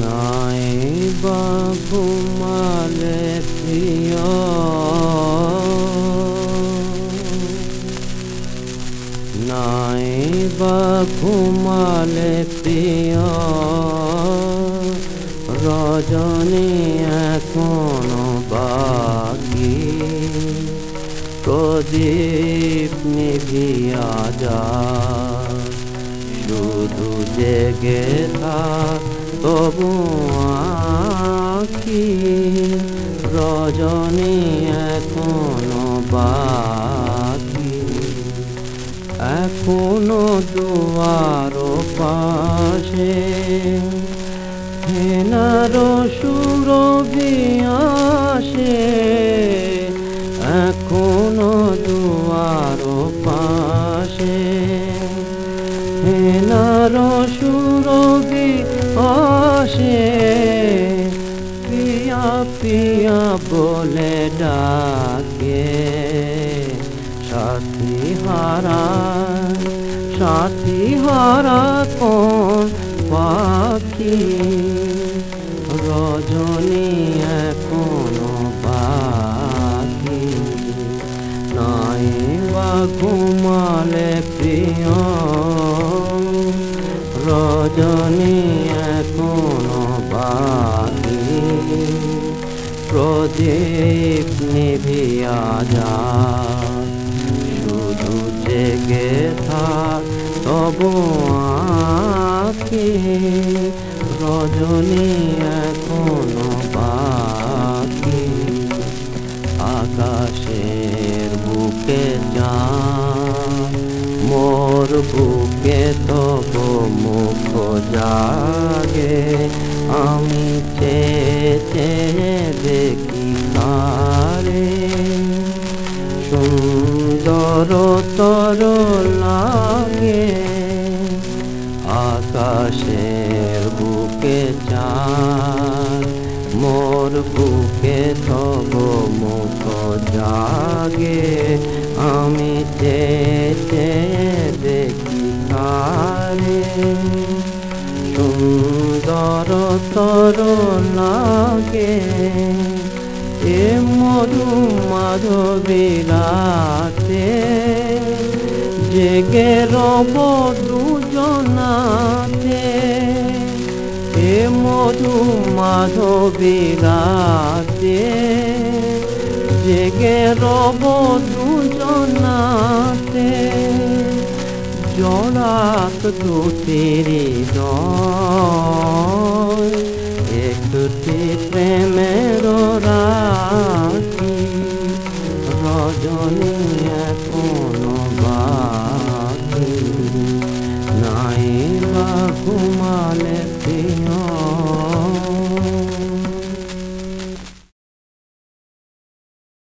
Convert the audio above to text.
নাই বা ঘুমালে প্রিয়। নাই বা ঘুমালে প্রিয়। রজনী এখনও বাকি। প্রদীপ নিভিয়া যা শুধু জেগে থাক তবু আখি রজনী এখনও বাকি। এখনও দুয়ার পাশে। হেনার সুরভি হেনার সুরভি আসে, পিয়া পিয়া বলে ডাকে। সাথী হারা সাথী হারা কোন পাখি? রজনী এখনও বাকি নাই বা ঘুমালে প্রিয় রজনী এখনও বাকি। প্রদীপ নিভিয়া যা শুধু জেগে থাক, তবু আখি রজনী এখনও বাকি। আকাশের বুকে যা মোর বুকে তব মুখ জাগে, আমি চেয়ে দেখি তারে। সুন্দর তর লাগে, আকাশের বুকে চাঁদ, মোর বুকে তব মুখ জাগে। আমি চেয়ে সুন্দর তর লাগে। এ মধু মাধবীরাতে জেগে রব দুজনাতে। এ মধু মাধবীরাতে জেগে রব দুজনাতে। জড়াত তো দয় একটি প্রেমের রাখি রজনী এখনও বাকি। নাই বা ঘুমালে